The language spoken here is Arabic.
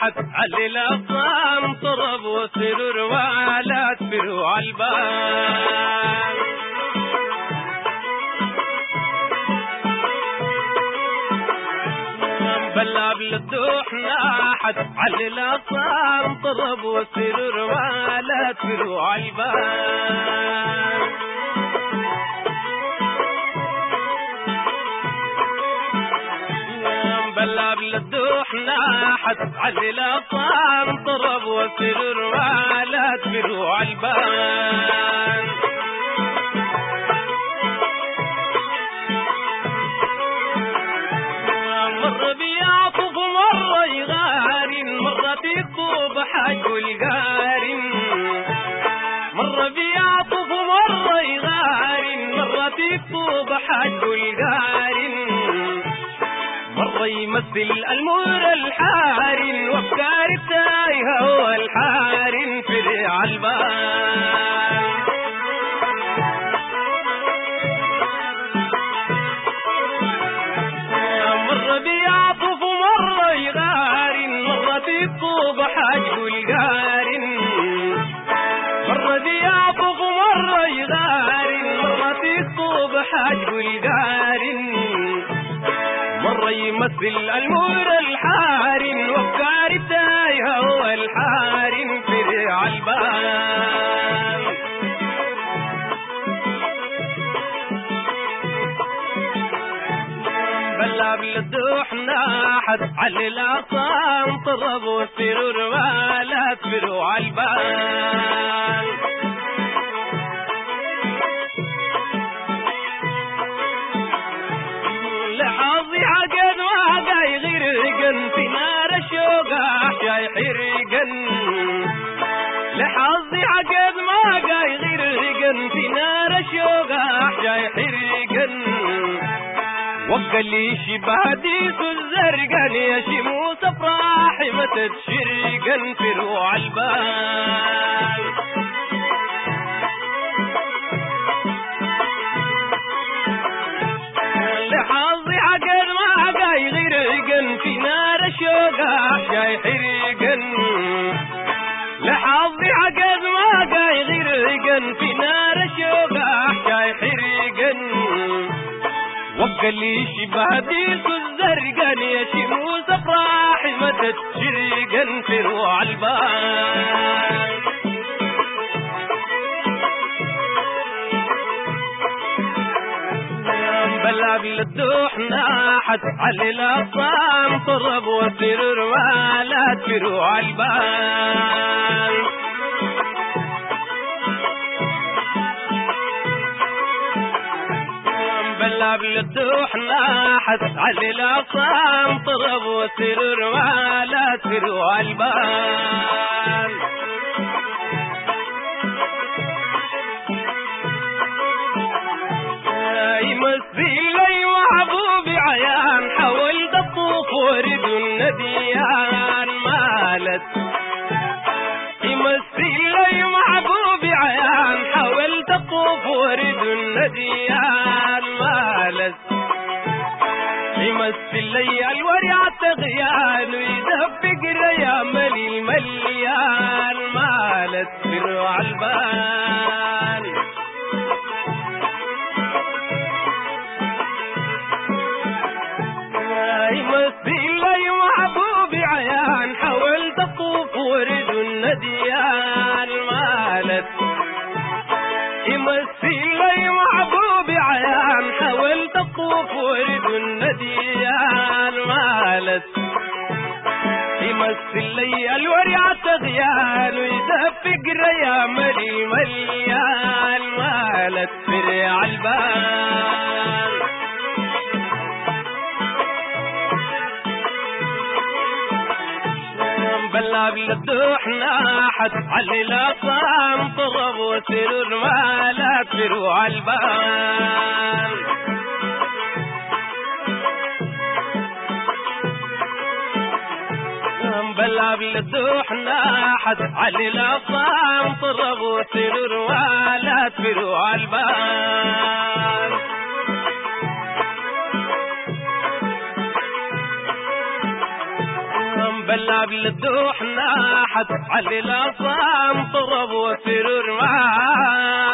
ناحت علي الأصام طرب وسرور وعلات فروع الباب بلا بالدوح ناحت علي الأصام طرب وسرور وعلات فروع الباب بلا بالدوح ناحت علي الأصام طرب وسرور وعلات فروع الباب مر بيعطف مرة يغارن مرة بيطوب حق القارن مرة بيعطف مرة يغارن مرة بيطوب حق القارن مرة يمثل المور الحارن وافكار التايهة هو الحارن في ريع البال مرة بيعطف مرة يغارن مرة بيطوب حجب القارن مرة بيعطف مرة يغارن مرة بيطوب حجب القارن مرة يمثل المور الحارن وافكار التايهة هو الحارن في ريع البال بلا بالدوح ناحت علي الأصام طرب وسرور ولا فروع البال حرقن لحظي عقد ما وقع يغرقن في نار الشوق جاي حرقن وقال لي شباديس الزرقان يا شموس افراحي ما تتشرقن في روع البال. جاي حرقن لحظي عقل ما جاي غرقن في نار الشوق جاي حرقن وقال لي شباديس الزرقان يا شموس افراحي ما تتشرقن في روع البال. بلا بالدوح ناحت علي الأصام طرب وسرر ولا تروع البال بلا بالدوح ناحت علي الأصام طرب وسرر ولا تروع البال يمثل لي محبوبي عيان حاولت اطوف ورد النديان مالت. يمثل لي محبوبي عيان حاولت اطوف ورد النديان مالت. يمثل لي الورع تغيان ويدفق ريام المليان مالت. بروع البال حاولت اطوف ورد النديان مالت يمثل لي الورع تغيان ويدفق ريام المليان مالت فرع البال. بلا بالدوح ناحت علي الأقام طرب وسرور ولا تروع البال. بلا بالدوح ناحت علي الأقام طرب وسرور ولا تروع البال. قلب للدوح ناحت علي الاصام طرب وفرور مالك